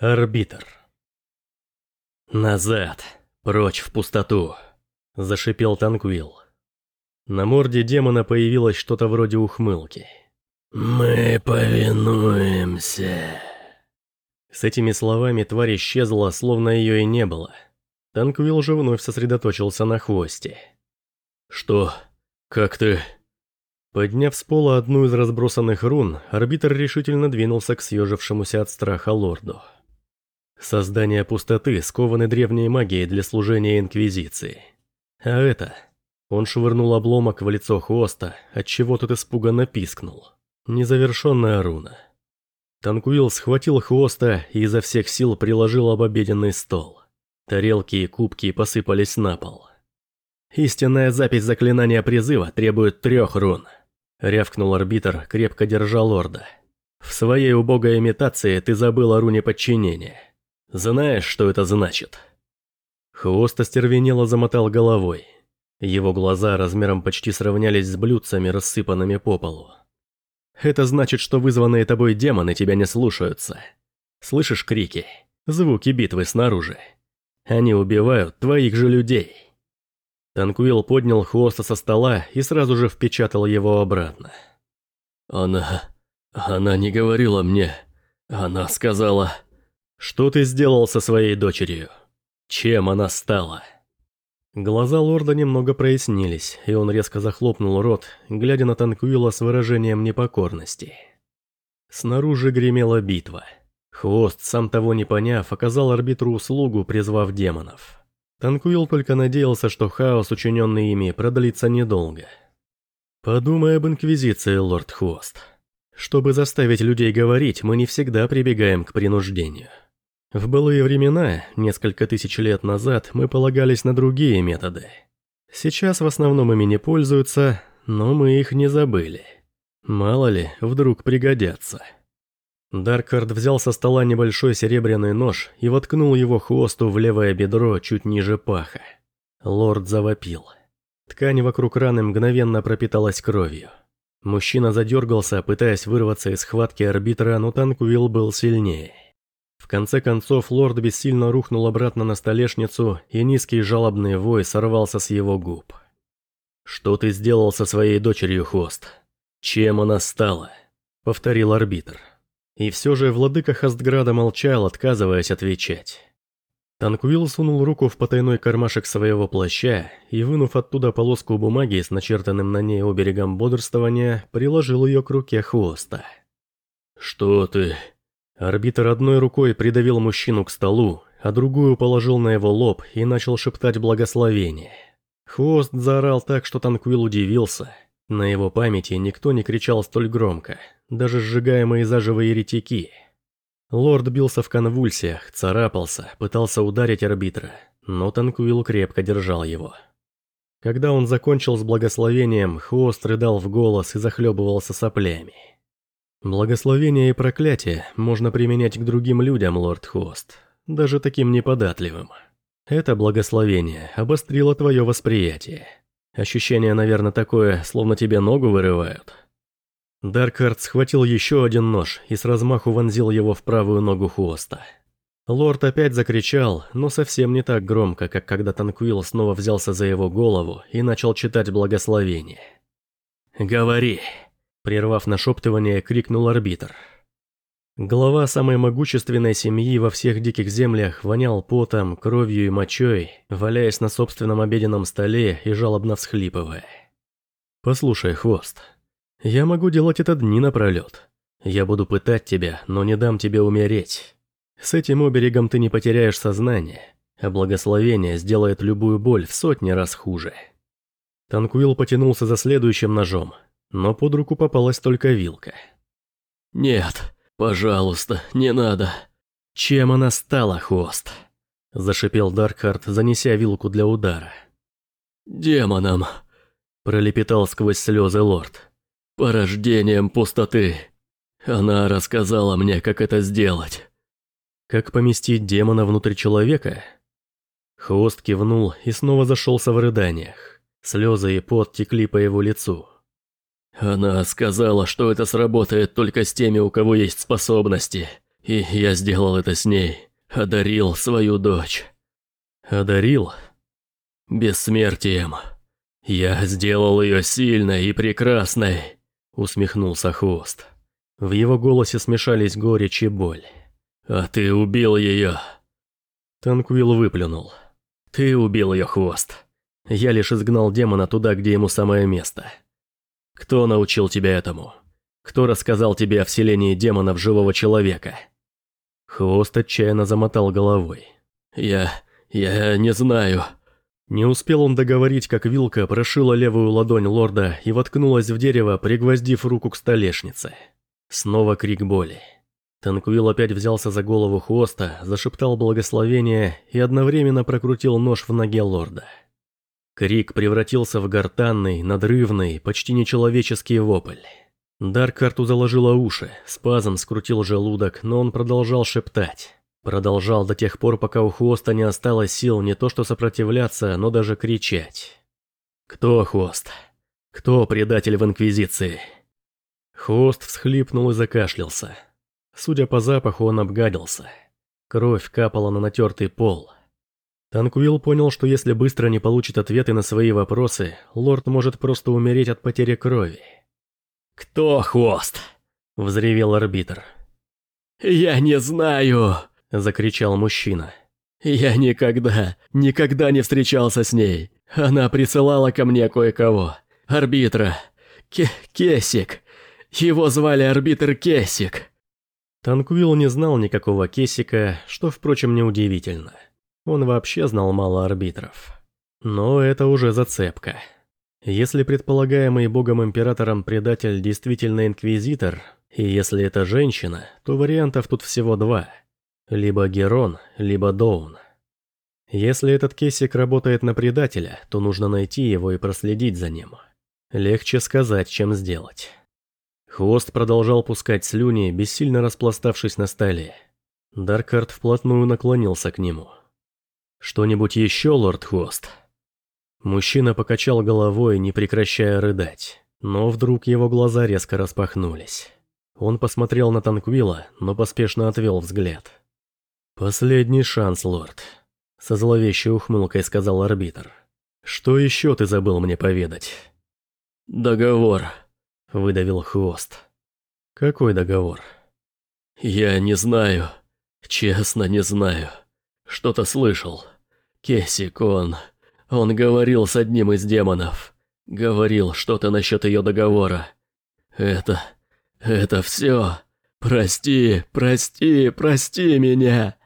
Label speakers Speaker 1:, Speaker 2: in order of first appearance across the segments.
Speaker 1: Арбитр. «Назад! Прочь в пустоту!» – зашипел Танквилл. На морде демона появилось что-то вроде ухмылки.
Speaker 2: «Мы повинуемся!»
Speaker 1: С этими словами тварь исчезла, словно ее и не было. Танквилл же вновь сосредоточился на хвосте.
Speaker 2: «Что? Как ты?»
Speaker 1: Подняв с пола одну из разбросанных рун, арбитр решительно двинулся к съежившемуся от страха лорду. Создание пустоты скованы древней магией для служения Инквизиции. А это... Он швырнул обломок в лицо хвоста, отчего тот испуганно пискнул. Незавершенная руна. Танкуил схватил хвоста и изо всех сил приложил об обеденный стол. Тарелки и кубки посыпались на пол. «Истинная запись заклинания призыва требует трех рун», — рявкнул арбитр, крепко держа лорда. «В своей убогой имитации ты забыл о руне подчинения. Знаешь, что это значит?» Хвост остервенело замотал головой. Его глаза размером почти сравнялись с блюдцами, рассыпанными по полу. «Это значит, что вызванные тобой демоны тебя не слушаются. Слышишь крики? Звуки битвы снаружи. Они убивают твоих же людей». Танкуил поднял хвоста со стола и сразу же впечатал его обратно.
Speaker 2: «Она... она не говорила мне. Она сказала...»
Speaker 1: Что ты сделал со своей дочерью? Чем она стала?» Глаза лорда немного прояснились, и он резко захлопнул рот, глядя на Танкуила с выражением непокорности. Снаружи гремела битва. Хвост, сам того не поняв, оказал арбитру услугу, призвав демонов. Танкуил только надеялся, что хаос, учиненный ими, продлится недолго. «Подумай об Инквизиции, лорд Хвост. Чтобы заставить людей говорить, мы не всегда прибегаем к принуждению». В былые времена, несколько тысяч лет назад, мы полагались на другие методы. Сейчас в основном ими не пользуются, но мы их не забыли. Мало ли, вдруг пригодятся. Даркард взял со стола небольшой серебряный нож и воткнул его хвосту в левое бедро чуть ниже паха. Лорд завопил. Ткань вокруг раны мгновенно пропиталась кровью. Мужчина задергался, пытаясь вырваться из схватки арбитра, но Танквилл был сильнее. В конце концов, лорд бессильно рухнул обратно на столешницу, и низкий жалобный вой сорвался с его губ. «Что ты сделал со своей дочерью, Хост? Чем она стала?» — повторил арбитр. И все же владыка Хастграда молчал, отказываясь отвечать. Танквилл сунул руку в потайной кармашек своего плаща и, вынув оттуда полоску бумаги с начертанным на ней оберегом бодрствования, приложил ее к руке хвоста.
Speaker 2: «Что ты?»
Speaker 1: Арбитр одной рукой придавил мужчину к столу, а другую положил на его лоб и начал шептать благословение. Хвост заорал так, что Танквил удивился. На его памяти никто не кричал столь громко, даже сжигаемые заживо еретики. Лорд бился в конвульсиях, царапался, пытался ударить арбитра, но Танквил крепко держал его. Когда он закончил с благословением, Хвост рыдал в голос и захлебывался соплями. Благословение и проклятие можно применять к другим людям, лорд Хост, даже таким неподатливым. Это благословение обострило твое восприятие. Ощущение, наверное, такое, словно тебе ногу вырывают. Даркхард схватил еще один нож и с размаху вонзил его в правую ногу Хоста. Лорд опять закричал, но совсем не так громко, как когда Танквилл снова взялся за его голову и начал читать благословение. «Говори!» Прервав нашептывание, крикнул арбитр. Глава самой могущественной семьи во всех диких землях вонял потом, кровью и мочой, валяясь на собственном обеденном столе и жалобно всхлипывая. «Послушай, Хвост, я могу делать это дни напролет. Я буду пытать тебя, но не дам тебе умереть. С этим оберегом ты не потеряешь сознание, а благословение сделает любую боль в сотни раз хуже». Танкуил потянулся за следующим ножом, но под руку попалась только вилка.
Speaker 2: «Нет, пожалуйста, не надо».
Speaker 1: «Чем она стала, хвост?» – зашипел Даркхарт, занеся вилку для удара.
Speaker 2: «Демоном», – пролепетал сквозь слезы лорд. «Порождением пустоты. Она рассказала мне, как это сделать».
Speaker 1: «Как поместить демона внутрь человека?» Хвост кивнул и снова зашелся в рыданиях. Слезы и пот текли по его лицу.
Speaker 2: Она сказала, что это сработает только с теми, у кого есть способности. И я сделал это с ней, одарил свою дочь.
Speaker 1: Одарил?
Speaker 2: Бессмертием. Я сделал ее сильной и прекрасной, усмехнулся Хвост.
Speaker 1: В его голосе смешались горечь и боль.
Speaker 2: А ты убил ее.
Speaker 1: Танквил выплюнул. Ты убил ее хвост. Я лишь изгнал демона туда, где ему самое место. Кто научил тебя этому? Кто рассказал тебе о вселении демона в живого человека? Хвост отчаянно замотал головой.
Speaker 2: Я... я не знаю.
Speaker 1: Не успел он договорить, как вилка прошила левую ладонь лорда и воткнулась в дерево, пригвоздив руку к столешнице. Снова крик боли. Танквил опять взялся за голову хвоста, зашептал благословение и одновременно прокрутил нож в ноге лорда. Крик превратился в гортанный, надрывный, почти нечеловеческий вопль. Даркарту заложило уши, спазм скрутил желудок, но он продолжал шептать. Продолжал до тех пор, пока у хвоста не осталось сил не то что сопротивляться, но даже кричать. «Кто хвост? Кто предатель в Инквизиции?» Хвост всхлипнул и закашлялся. Судя по запаху, он обгадился. Кровь капала на натертый пол. Танквилл понял, что если быстро не получит ответы на свои вопросы, лорд может просто умереть от потери крови.
Speaker 2: «Кто хвост?» – взревел арбитр. «Я не знаю!» – закричал мужчина. «Я никогда, никогда не встречался с ней. Она присылала ко мне кое-кого. Арбитра. К Кесик. Его звали арбитр Кесик».
Speaker 1: Танквилл не знал никакого Кесика, что, впрочем, неудивительно. Он вообще знал мало арбитров. Но это уже зацепка. Если предполагаемый богом-императором предатель действительно инквизитор, и если это женщина, то вариантов тут всего два. Либо Герон, либо Доун. Если этот Кесик работает на предателя, то нужно найти его и проследить за ним. Легче сказать, чем сделать. Хвост продолжал пускать слюни, бессильно распластавшись на столе. Даркард вплотную наклонился к нему. «Что-нибудь еще, лорд Хвост?» Мужчина покачал головой, не прекращая рыдать, но вдруг его глаза резко распахнулись. Он посмотрел на Танквила, но поспешно отвел взгляд. «Последний шанс, лорд», — со зловещей ухмылкой сказал арбитр. «Что еще ты забыл мне поведать?»
Speaker 2: «Договор»,
Speaker 1: выдавил хвост. Какой договор?
Speaker 2: Я не знаю. Честно, не знаю. Что-то слышал. Кесик, он... Он говорил с одним из демонов. Говорил что-то насчет ее договора. Это... Это все. Прости, прости, прости меня.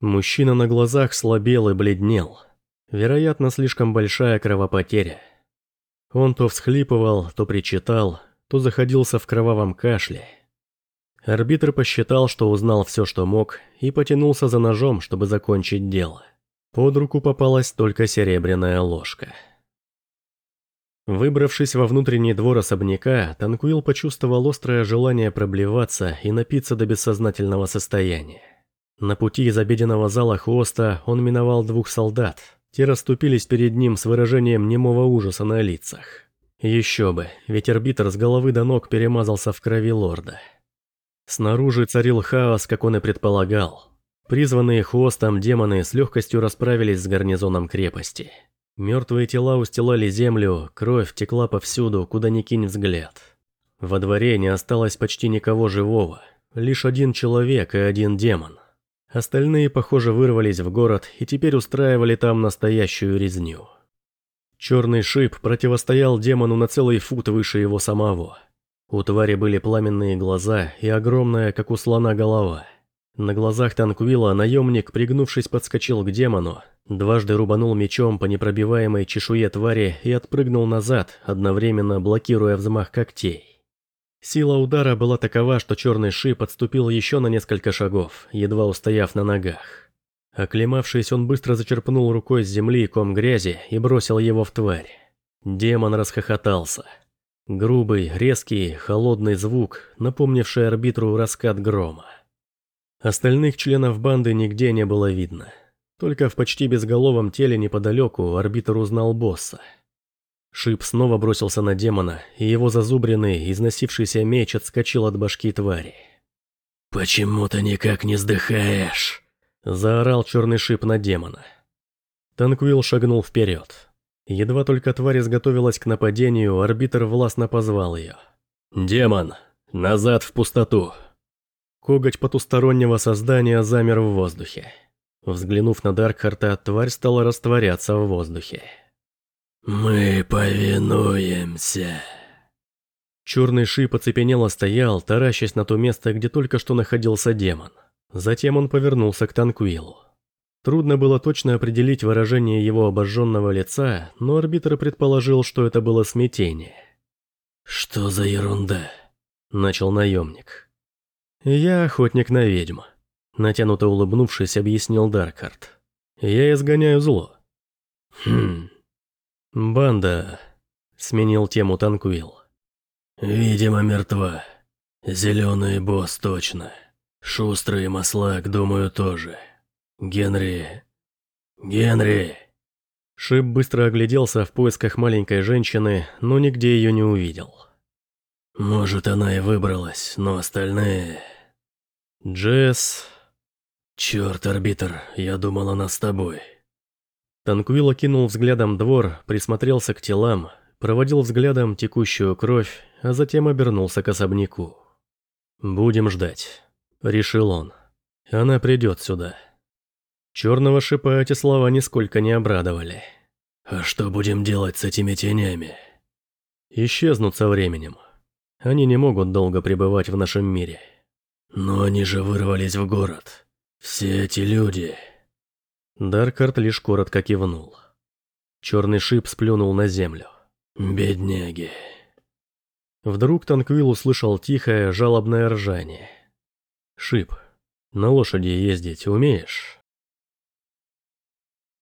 Speaker 1: Мужчина на глазах слабел и бледнел. Вероятно, слишком большая кровопотеря. Он то всхлипывал, то причитал, то заходился в кровавом кашле. Арбитр посчитал, что узнал все, что мог, и потянулся за ножом, чтобы закончить дело. Под руку попалась только серебряная ложка. Выбравшись во внутренний двор особняка, Танкуил почувствовал острое желание проблеваться и напиться до бессознательного состояния. На пути из обеденного зала хвоста он миновал двух солдат. Те расступились перед ним с выражением немого ужаса на лицах. Еще бы, ведь арбитр с головы до ног перемазался в крови лорда. Снаружи царил хаос, как он и предполагал. Призванные хвостом демоны с легкостью расправились с гарнизоном крепости. Мертвые тела устилали землю, кровь текла повсюду, куда ни кинь взгляд. Во дворе не осталось почти никого живого, лишь один человек и один демон. Остальные, похоже, вырвались в город и теперь устраивали там настоящую резню. Черный шип противостоял демону на целый фут выше его самого. У твари были пламенные глаза и огромная, как у слона, голова. На глазах Танквила наемник, пригнувшись, подскочил к демону, дважды рубанул мечом по непробиваемой чешуе твари и отпрыгнул назад, одновременно блокируя взмах когтей. Сила удара была такова, что черный шип отступил еще на несколько шагов, едва устояв на ногах. Оклемавшись, он быстро зачерпнул рукой с земли ком грязи и бросил его в тварь. Демон расхохотался. Грубый, резкий, холодный звук, напомнивший арбитру раскат грома. Остальных членов банды нигде не было видно. Только в почти безголовом теле неподалеку арбитр узнал босса. Шип снова бросился на демона, и его зазубренный, износившийся меч отскочил от башки твари.
Speaker 2: «Почему ты никак не сдыхаешь?»
Speaker 1: Заорал черный шип на демона. Танквилл шагнул вперед. Едва только тварь изготовилась к нападению, арбитр властно позвал ее. «Демон, назад в пустоту!» Коготь потустороннего создания замер в воздухе. Взглянув на Даркхарта, тварь стала растворяться в воздухе.
Speaker 2: «Мы повинуемся!»
Speaker 1: Черный шип оцепенело стоял, таращась на то место, где только что находился демон. Затем он повернулся к Танкуилу. Трудно было точно определить выражение его обожженного лица, но арбитр предположил, что это было смятение.
Speaker 2: «Что за ерунда?»
Speaker 1: – начал наемник. «Я охотник на ведьм», – натянуто улыбнувшись, объяснил Даркарт. «Я изгоняю зло».
Speaker 2: «Хм...»
Speaker 1: «Банда», – сменил тему Танкуил.
Speaker 2: «Видимо, мертва. Зеленый босс точно. Шустрый маслак, думаю, тоже. Генри... Генри...»
Speaker 1: Шип быстро огляделся в поисках маленькой женщины, но нигде ее не увидел.
Speaker 2: «Может, она и выбралась, но остальные...»
Speaker 1: «Джесс...»
Speaker 2: «Черт, арбитр, я думал, она с тобой».
Speaker 1: Танкуил окинул взглядом двор, присмотрелся к телам, проводил взглядом текущую кровь, а затем обернулся к особняку. «Будем ждать», — решил он. «Она придет сюда». Черного шипа эти слова нисколько не обрадовали.
Speaker 2: «А что будем делать с этими тенями?»
Speaker 1: «Исчезнут со временем. Они не могут долго пребывать в нашем мире».
Speaker 2: «Но они же вырвались в город. Все эти люди...»
Speaker 1: Даркарт лишь коротко кивнул. Черный шип сплюнул на землю.
Speaker 2: «Бедняги».
Speaker 1: Вдруг Танквил услышал тихое, жалобное ржание. «Шип, на лошади ездить умеешь?»